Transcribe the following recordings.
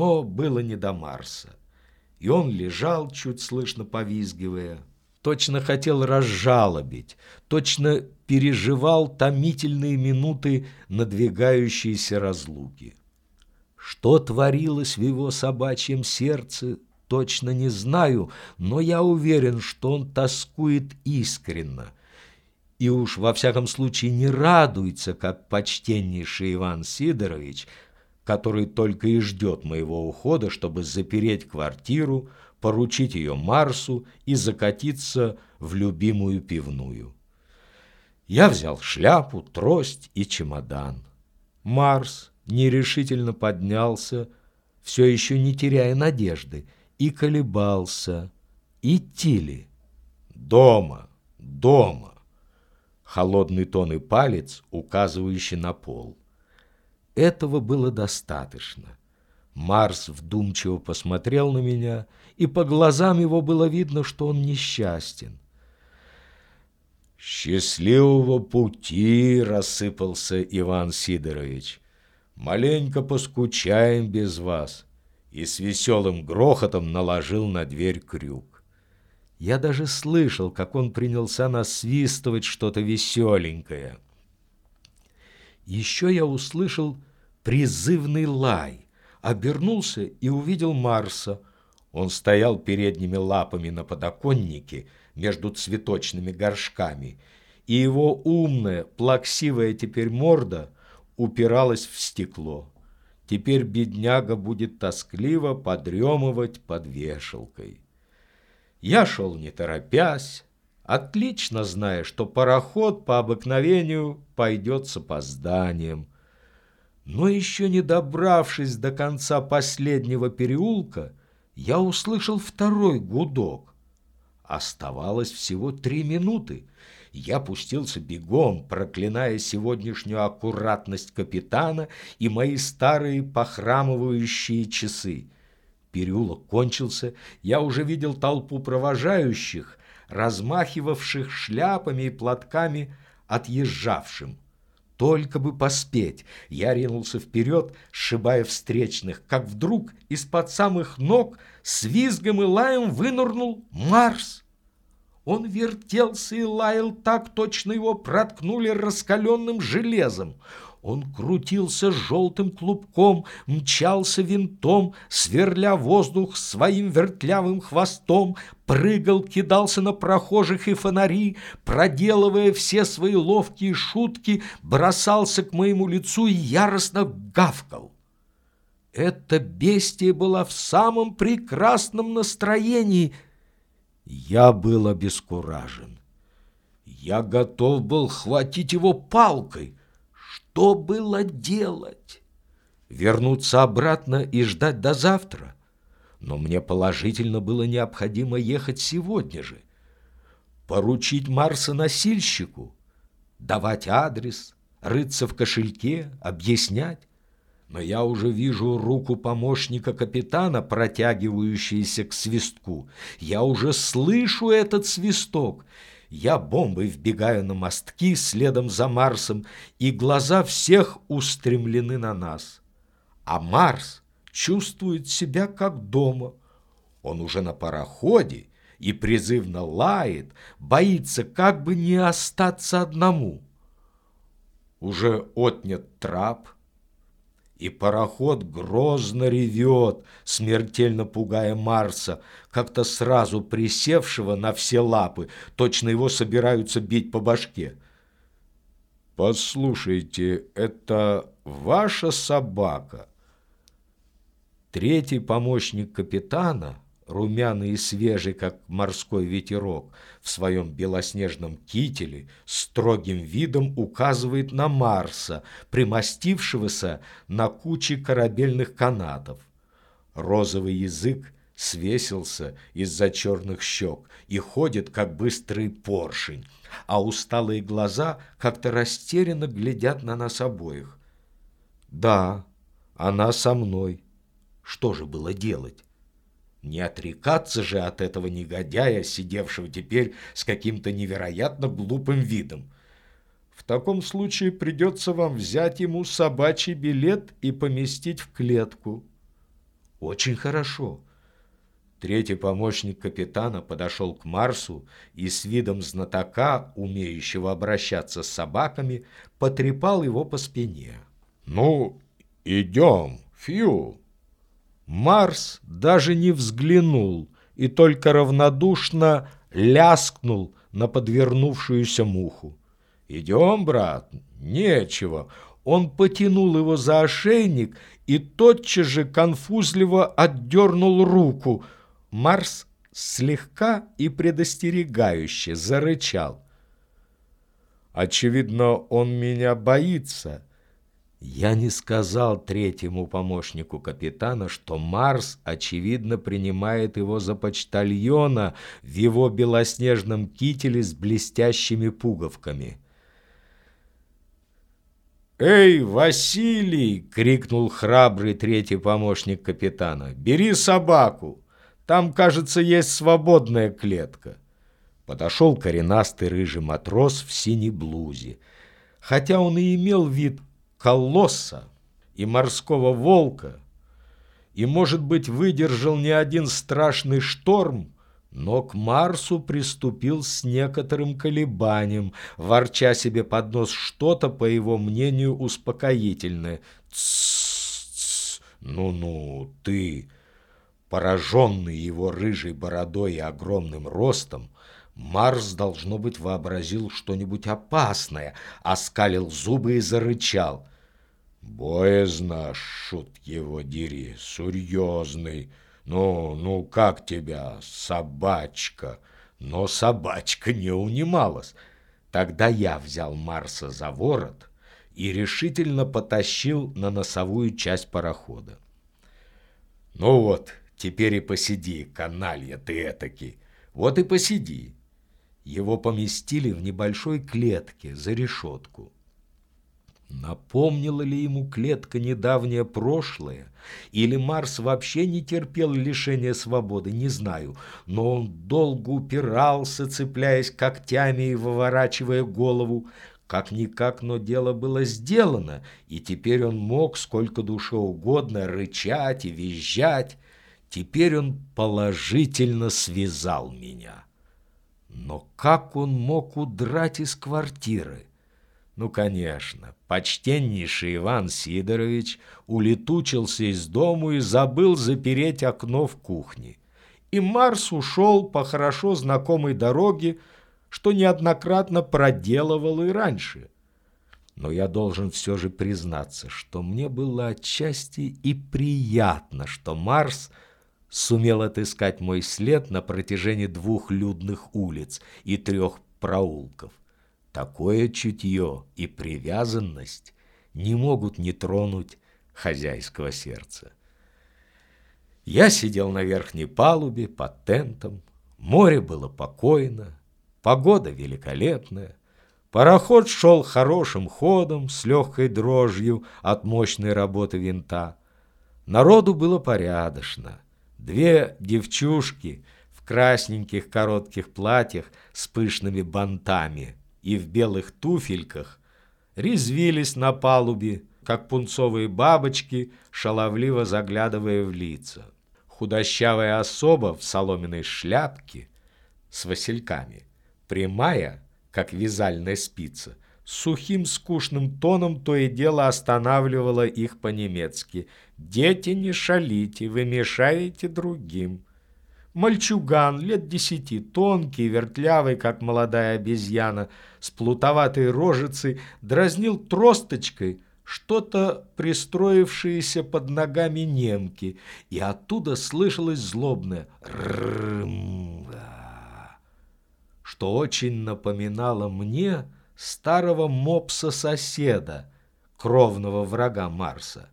но было не до Марса. И он лежал, чуть слышно повизгивая, точно хотел разжалобить, точно переживал томительные минуты надвигающейся разлуки. Что творилось в его собачьем сердце, точно не знаю, но я уверен, что он тоскует искренно – и уж во всяком случае не радуется, как почтеннейший Иван Сидорович, который только и ждет моего ухода, чтобы запереть квартиру, поручить ее Марсу и закатиться в любимую пивную. Я взял шляпу, трость и чемодан. Марс нерешительно поднялся, все еще не теряя надежды, и колебался, идти ли. Дома, дома холодный тон и палец, указывающий на пол. Этого было достаточно. Марс вдумчиво посмотрел на меня, и по глазам его было видно, что он несчастен. «Счастливого пути!» — рассыпался Иван Сидорович. «Маленько поскучаем без вас!» И с веселым грохотом наложил на дверь крюк. Я даже слышал, как он принялся насвистывать что-то веселенькое. Еще я услышал призывный лай, обернулся и увидел Марса. Он стоял передними лапами на подоконнике между цветочными горшками, и его умная, плаксивая теперь морда упиралась в стекло. Теперь бедняга будет тоскливо подремывать под вешалкой. Я шел не торопясь, отлично зная, что пароход по обыкновению пойдет с опозданием. Но еще не добравшись до конца последнего переулка, я услышал второй гудок. Оставалось всего три минуты. Я пустился бегом, проклиная сегодняшнюю аккуратность капитана и мои старые похрамывающие часы. Переулок кончился, я уже видел толпу провожающих, размахивавших шляпами и платками отъезжавшим. Только бы поспеть, я ринулся вперед, сшибая встречных, как вдруг из-под самых ног с визгом и лаем вынырнул Марс. Он вертелся и лаял так, точно его проткнули раскаленным железом. Он крутился желтым клубком, мчался винтом, сверля воздух своим вертлявым хвостом, прыгал, кидался на прохожих и фонари, проделывая все свои ловкие шутки, бросался к моему лицу и яростно гавкал. Эта бестия была в самом прекрасном настроении. Я был обескуражен. Я готов был хватить его палкой, что было делать? Вернуться обратно и ждать до завтра? Но мне положительно было необходимо ехать сегодня же. Поручить Марса носильщику, давать адрес, рыться в кошельке, объяснять. Но я уже вижу руку помощника капитана, протягивающуюся к свистку. Я уже слышу этот свисток. Я бомбой вбегаю на мостки следом за Марсом, и глаза всех устремлены на нас. А Марс чувствует себя как дома. Он уже на пароходе и призывно лает, боится как бы не остаться одному. Уже отнят трап — и пароход грозно ревет, смертельно пугая Марса, как-то сразу присевшего на все лапы, точно его собираются бить по башке. «Послушайте, это ваша собака?» Третий помощник капитана — румяный и свежий, как морской ветерок, в своем белоснежном кителе, строгим видом указывает на Марса, примостившегося на куче корабельных канатов. Розовый язык свесился из-за черных щек и ходит, как быстрый поршень, а усталые глаза как-то растерянно глядят на нас обоих. «Да, она со мной. Что же было делать?» Не отрекаться же от этого негодяя, сидевшего теперь с каким-то невероятно глупым видом. В таком случае придется вам взять ему собачий билет и поместить в клетку. Очень хорошо. Третий помощник капитана подошел к Марсу и с видом знатока, умеющего обращаться с собаками, потрепал его по спине. «Ну, идем, Фью!» Марс даже не взглянул и только равнодушно ляскнул на подвернувшуюся муху. «Идем, брат, нечего». Он потянул его за ошейник и тотчас же конфузливо отдернул руку – Марс слегка и предостерегающе зарычал. «Очевидно, он меня боится». Я не сказал третьему помощнику капитана, что Марс, очевидно, принимает его за почтальона в его белоснежном кителе с блестящими пуговками. «Эй, Василий!» — крикнул храбрый третий помощник капитана. «Бери собаку!» Там, кажется, есть свободная клетка. Подошел коренастый рыжий матрос в синей блузе. Хотя он и имел вид колосса и морского волка, и, может быть, выдержал не один страшный шторм, но к Марсу приступил с некоторым колебанием, ворча себе под нос что-то, по его мнению, успокоительное. «Тссс, ну-ну, ты...» Пораженный его рыжей бородой и огромным ростом, Марс, должно быть, вообразил что-нибудь опасное, оскалил зубы и зарычал. «Боязно, шут его дери, серьезный. Ну, ну, как тебя, собачка?» Но собачка не унималась. Тогда я взял Марса за ворот и решительно потащил на носовую часть парохода. «Ну вот, Теперь и посиди, каналья ты этакий. Вот и посиди. Его поместили в небольшой клетке за решетку. Напомнила ли ему клетка недавнее прошлое? Или Марс вообще не терпел лишения свободы, не знаю. Но он долго упирался, цепляясь когтями и выворачивая голову. Как-никак, но дело было сделано, и теперь он мог сколько душе угодно рычать и визжать. Теперь он положительно связал меня. Но как он мог удрать из квартиры? Ну, конечно, почтеннейший Иван Сидорович улетучился из дому и забыл запереть окно в кухне. И Марс ушел по хорошо знакомой дороге, что неоднократно проделывал и раньше. Но я должен все же признаться, что мне было отчасти и приятно, что Марс – сумел отыскать мой след на протяжении двух людных улиц и трех проулков. Такое чутье и привязанность не могут не тронуть хозяйского сердца. Я сидел на верхней палубе под тентом, море было покойно, погода великолепная, пароход шел хорошим ходом с легкой дрожью от мощной работы винта. Народу было порядочно — Две девчушки в красненьких коротких платьях с пышными бантами и в белых туфельках резвились на палубе, как пунцовые бабочки, шаловливо заглядывая в лица. Худощавая особа в соломенной шляпке с васильками, прямая, как вязальная спица, сухим скучным тоном то и дело останавливала их по-немецки. «Дети, не шалите, вы мешаете другим». Мальчуган лет десяти, тонкий, вертлявый, как молодая обезьяна, с плутоватой рожицей, дразнил тросточкой что-то пристроившееся под ногами немки, и оттуда слышалось злобное «ррррм», что очень напоминало мне старого мопса-соседа, кровного врага Марса.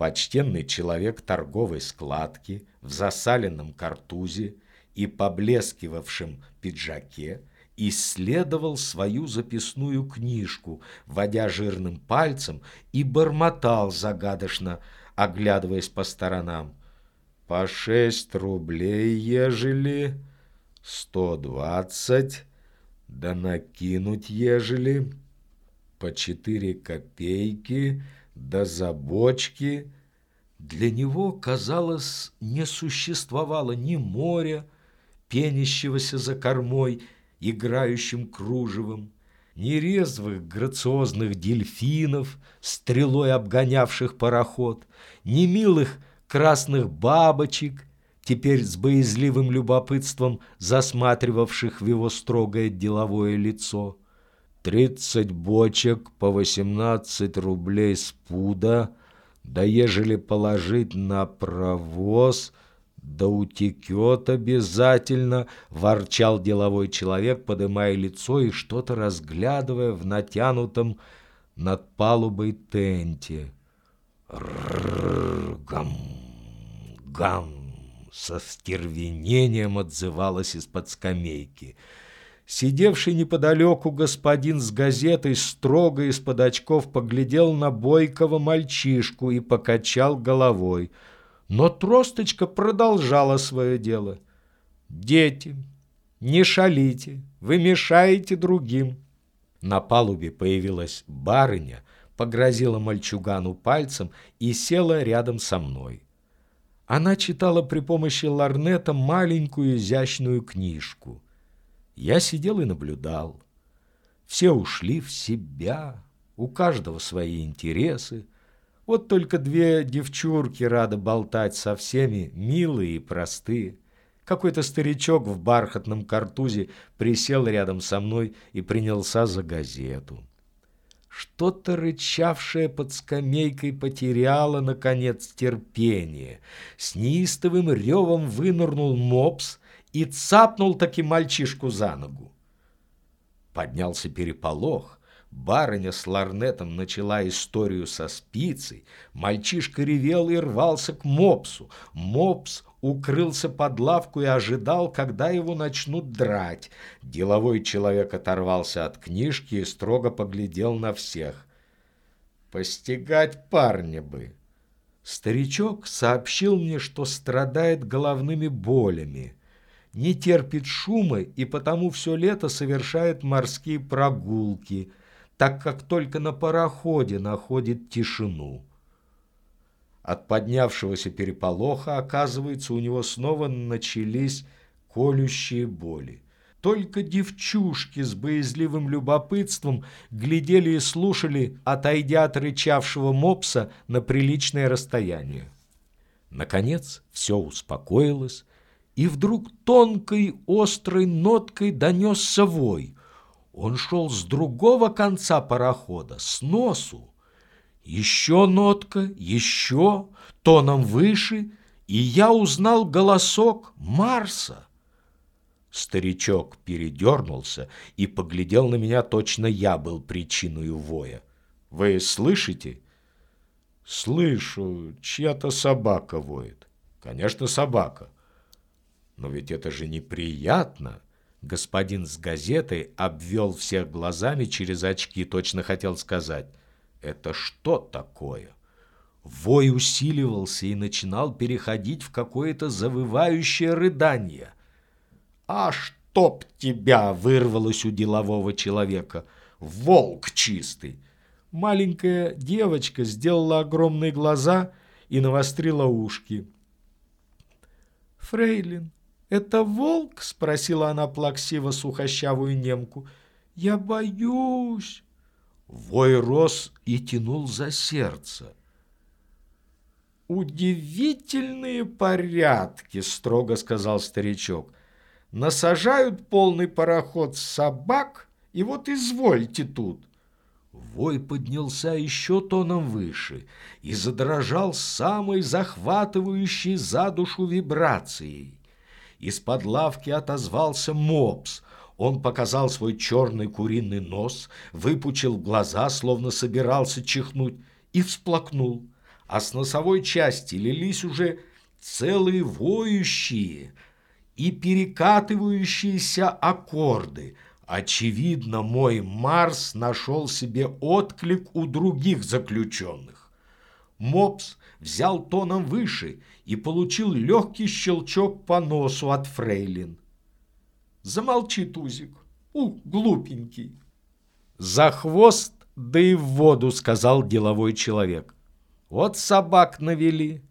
Почтенный человек торговой складки в засаленном картузе и поблескивавшем пиджаке исследовал свою записную книжку, водя жирным пальцем и бормотал загадочно, оглядываясь по сторонам. «По шесть рублей, ежели сто двадцать...» да накинуть ежели по четыре копейки, да за бочки, Для него, казалось, не существовало ни моря, пенящегося за кормой, играющим кружевом, ни резвых грациозных дельфинов, стрелой обгонявших пароход, ни милых красных бабочек, теперь с боязливым любопытством засматривавших в его строгое деловое лицо. Тридцать бочек по восемнадцать рублей с пуда, да ежели положить на провоз, да утекет обязательно, ворчал деловой человек, подымая лицо и что-то разглядывая в натянутом над палубой тенте. Гам, гам, со стервенением отзывалась из-под скамейки. Сидевший неподалеку господин с газетой строго из-под очков поглядел на бойкого мальчишку и покачал головой. Но тросточка продолжала свое дело. «Дети, не шалите, вы мешаете другим». На палубе появилась барыня, погрозила мальчугану пальцем и села рядом со мной. Она читала при помощи ларнета маленькую изящную книжку. Я сидел и наблюдал. Все ушли в себя, у каждого свои интересы. Вот только две девчурки рады болтать со всеми, милые и простые. Какой-то старичок в бархатном картузе присел рядом со мной и принялся за газету. Что-то рычавшее под скамейкой потеряло, наконец, терпение. С неистовым ревом вынырнул мопс и цапнул таки мальчишку за ногу. Поднялся переполох. Барыня с ларнетом начала историю со спицей. Мальчишка ревел и рвался к мопсу. Мопс укрылся под лавку и ожидал, когда его начнут драть. Деловой человек оторвался от книжки и строго поглядел на всех. «Постигать парня бы!» Старичок сообщил мне, что страдает головными болями, не терпит шума и потому все лето совершает морские прогулки – так как только на пароходе находит тишину. От поднявшегося переполоха, оказывается, у него снова начались колющие боли. Только девчушки с боязливым любопытством глядели и слушали, отойдя от рычавшего мопса на приличное расстояние. Наконец все успокоилось, и вдруг тонкой острой ноткой донесся вой. Он шел с другого конца парохода, с носу. Еще нотка, еще, тоном выше, и я узнал голосок Марса. Старичок передернулся и поглядел на меня, точно я был причиной воя. «Вы слышите?» «Слышу, чья-то собака воет». «Конечно, собака. Но ведь это же неприятно». Господин с газетой обвел всех глазами через очки, точно хотел сказать, «Это что такое?» Вой усиливался и начинал переходить в какое-то завывающее рыдание. «А чтоб тебя!» — вырвалось у делового человека. «Волк чистый!» Маленькая девочка сделала огромные глаза и навострила ушки. «Фрейлин, «Это волк?» — спросила она плаксиво сухощавую немку. «Я боюсь». Вой рос и тянул за сердце. «Удивительные порядки», — строго сказал старичок. «Насажают полный пароход собак, и вот извольте тут». Вой поднялся еще тоном выше и задрожал самой захватывающей за душу вибрацией. Из-под лавки отозвался мопс. Он показал свой черный куриный нос, выпучил глаза, словно собирался чихнуть, и всплакнул. А с носовой части лились уже целые воющие и перекатывающиеся аккорды. Очевидно, мой Марс нашел себе отклик у других заключенных. Мопс взял тоном выше и получил легкий щелчок по носу от фрейлин. Замолчи, Тузик, у, глупенький. За хвост, да и в воду, сказал деловой человек. Вот собак навели,